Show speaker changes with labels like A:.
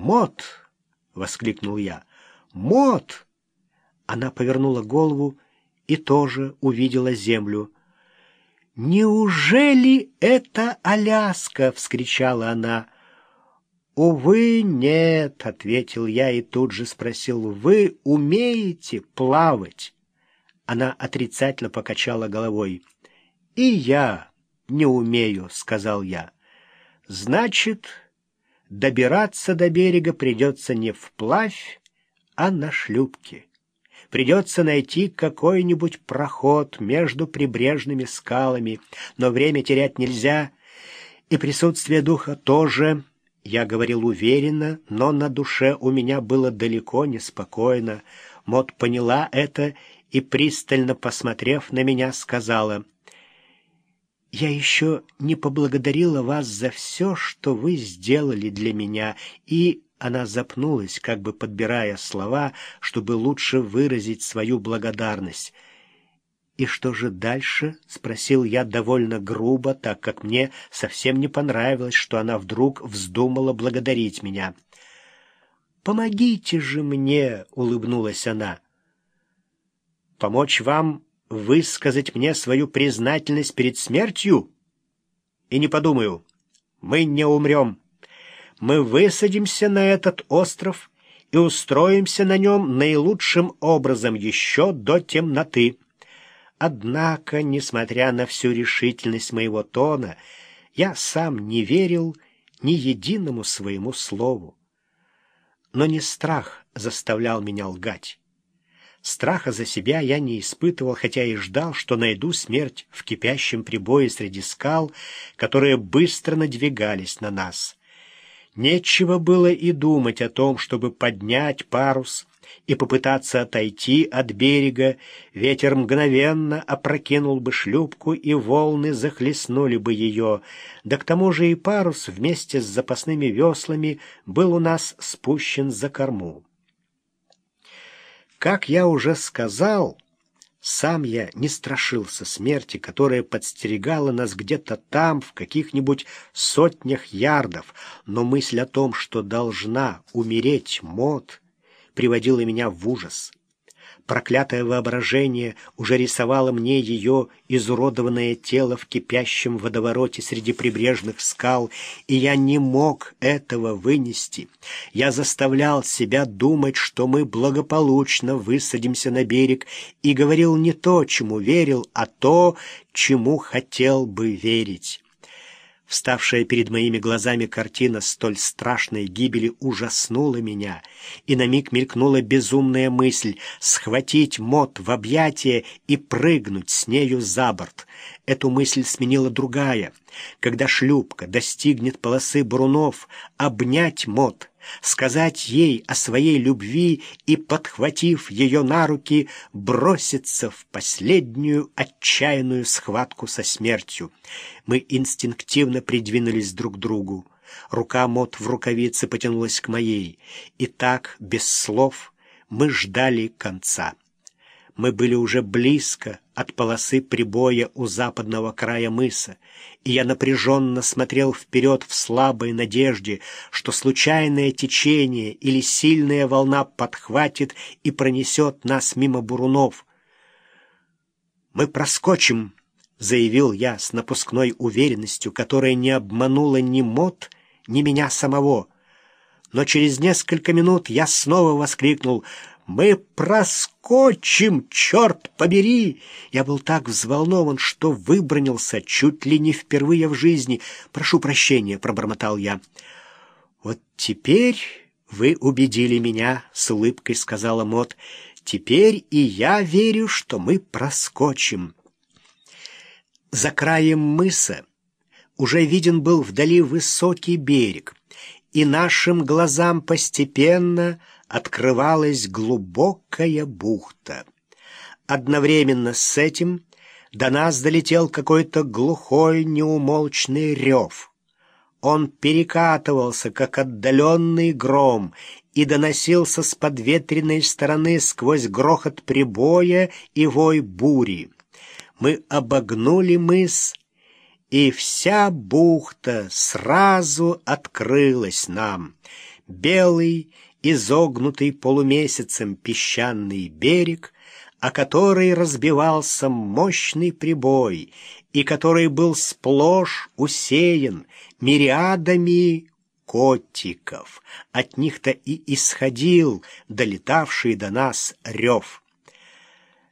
A: «Мот!» — воскликнул я. «Мот!» Она повернула голову и тоже увидела землю. «Неужели это Аляска?» — вскричала она. «Увы, нет», — ответил я и тут же спросил, «Вы умеете плавать?» Она отрицательно покачала головой. «И я не умею», — сказал я. «Значит, добираться до берега придется не вплавь, а на шлюпке. Придется найти какой-нибудь проход между прибрежными скалами, но время терять нельзя, и присутствие духа тоже. Я говорил уверенно, но на душе у меня было далеко не спокойно. Мот поняла это и, пристально посмотрев на меня, сказала, «Я еще не поблагодарила вас за все, что вы сделали для меня, и...» Она запнулась, как бы подбирая слова, чтобы лучше выразить свою благодарность. «И что же дальше?» — спросил я довольно грубо, так как мне совсем не понравилось, что она вдруг вздумала благодарить меня. «Помогите же мне!» — улыбнулась она. «Помочь вам высказать мне свою признательность перед смертью? И не подумаю, мы не умрем» мы высадимся на этот остров и устроимся на нем наилучшим образом еще до темноты. Однако, несмотря на всю решительность моего тона, я сам не верил ни единому своему слову. Но не страх заставлял меня лгать. Страха за себя я не испытывал, хотя и ждал, что найду смерть в кипящем прибое среди скал, которые быстро надвигались на нас. Нечего было и думать о том, чтобы поднять парус и попытаться отойти от берега. Ветер мгновенно опрокинул бы шлюпку, и волны захлестнули бы ее. Да к тому же и парус вместе с запасными веслами был у нас спущен за корму. Как я уже сказал... Сам я не страшился смерти, которая подстерегала нас где-то там, в каких-нибудь сотнях ярдов, но мысль о том, что должна умереть Мот, приводила меня в ужас. Проклятое воображение уже рисовало мне ее изуродованное тело в кипящем водовороте среди прибрежных скал, и я не мог этого вынести. Я заставлял себя думать, что мы благополучно высадимся на берег, и говорил не то, чему верил, а то, чему хотел бы верить. Вставшая перед моими глазами картина столь страшной гибели ужаснула меня, и на миг мелькнула безумная мысль схватить мод в объятия и прыгнуть с нею за борт. Эту мысль сменила другая. Когда шлюпка достигнет полосы брунов, обнять мод сказать ей о своей любви и, подхватив ее на руки, броситься в последнюю отчаянную схватку со смертью. Мы инстинктивно придвинулись друг к другу. Рука Мот в рукавице потянулась к моей, и так, без слов, мы ждали конца. Мы были уже близко от полосы прибоя у западного края мыса, и я напряженно смотрел вперед в слабой надежде, что случайное течение или сильная волна подхватит и пронесет нас мимо бурунов. «Мы проскочим», — заявил я с напускной уверенностью, которая не обманула ни Мот, ни меня самого. Но через несколько минут я снова воскликнул — мы проскочим, черт побери! Я был так взволнован, что выбронился чуть ли не впервые в жизни. Прошу прощения, пробормотал я. Вот теперь вы убедили меня, с улыбкой сказала Мот. Теперь и я верю, что мы проскочим. За краем мыса уже виден был вдали высокий берег, и нашим глазам постепенно открывалась глубокая бухта. Одновременно с этим до нас долетел какой-то глухой неумолчный рев. Он перекатывался, как отдаленный гром, и доносился с подветренной стороны сквозь грохот прибоя и вой бури. Мы обогнули мыс, и вся бухта сразу открылась нам — белый, изогнутый полумесяцем песчаный берег, о который разбивался мощный прибой и который был сплошь усеян мириадами котиков. От них-то и исходил долетавший до нас рев.